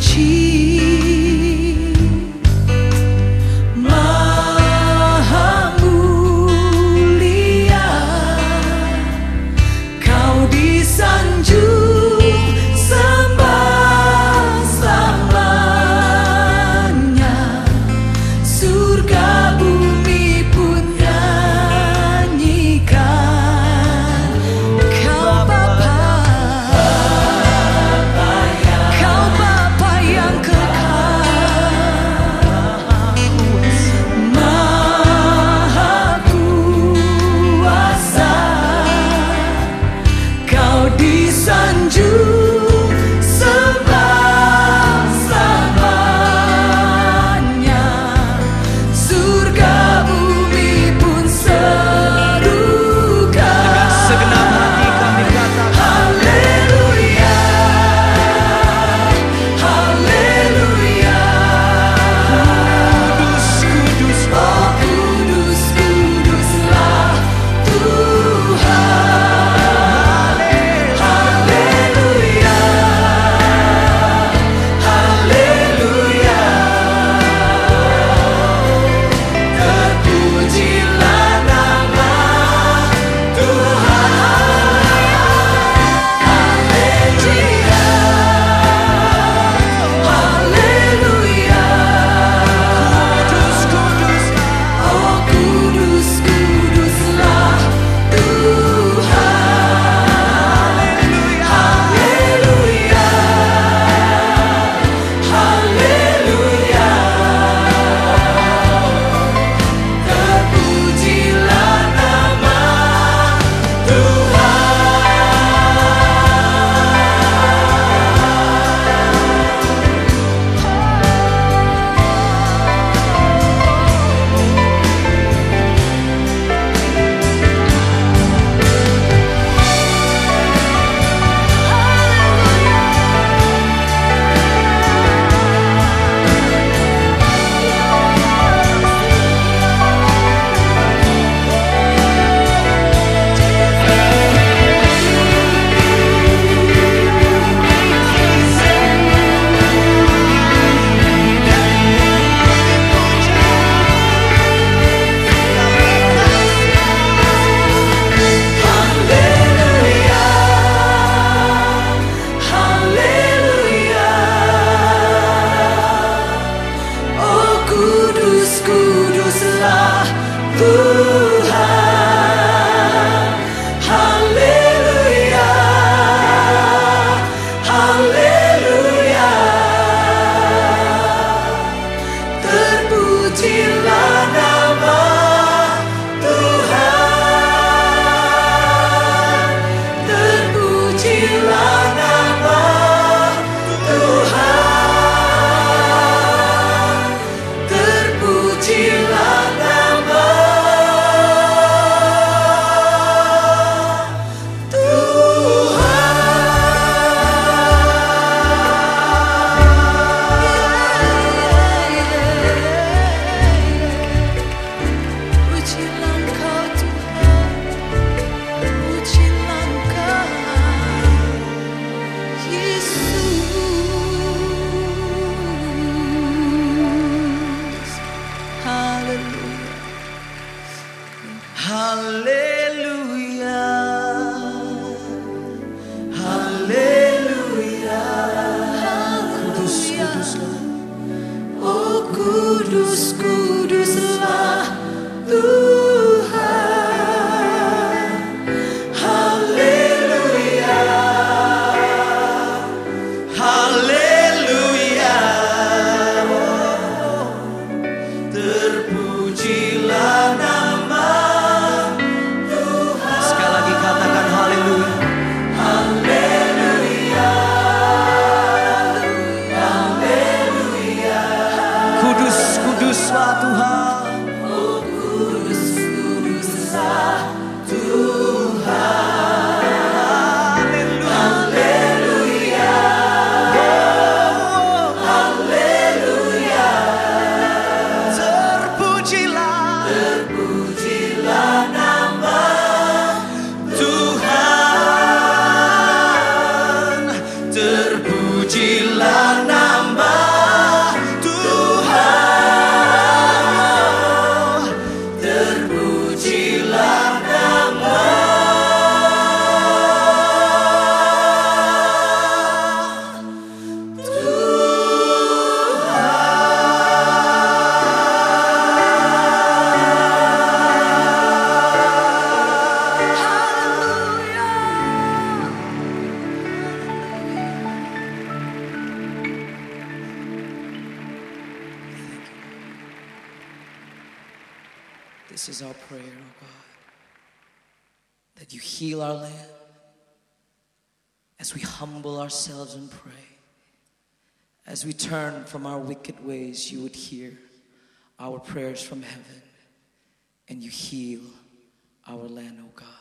ti. Kudus 하 our prayer, oh God, that you heal our land as we humble ourselves and pray. As we turn from our wicked ways, you would hear our prayers from heaven and you heal our land, oh God.